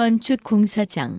건축공사장.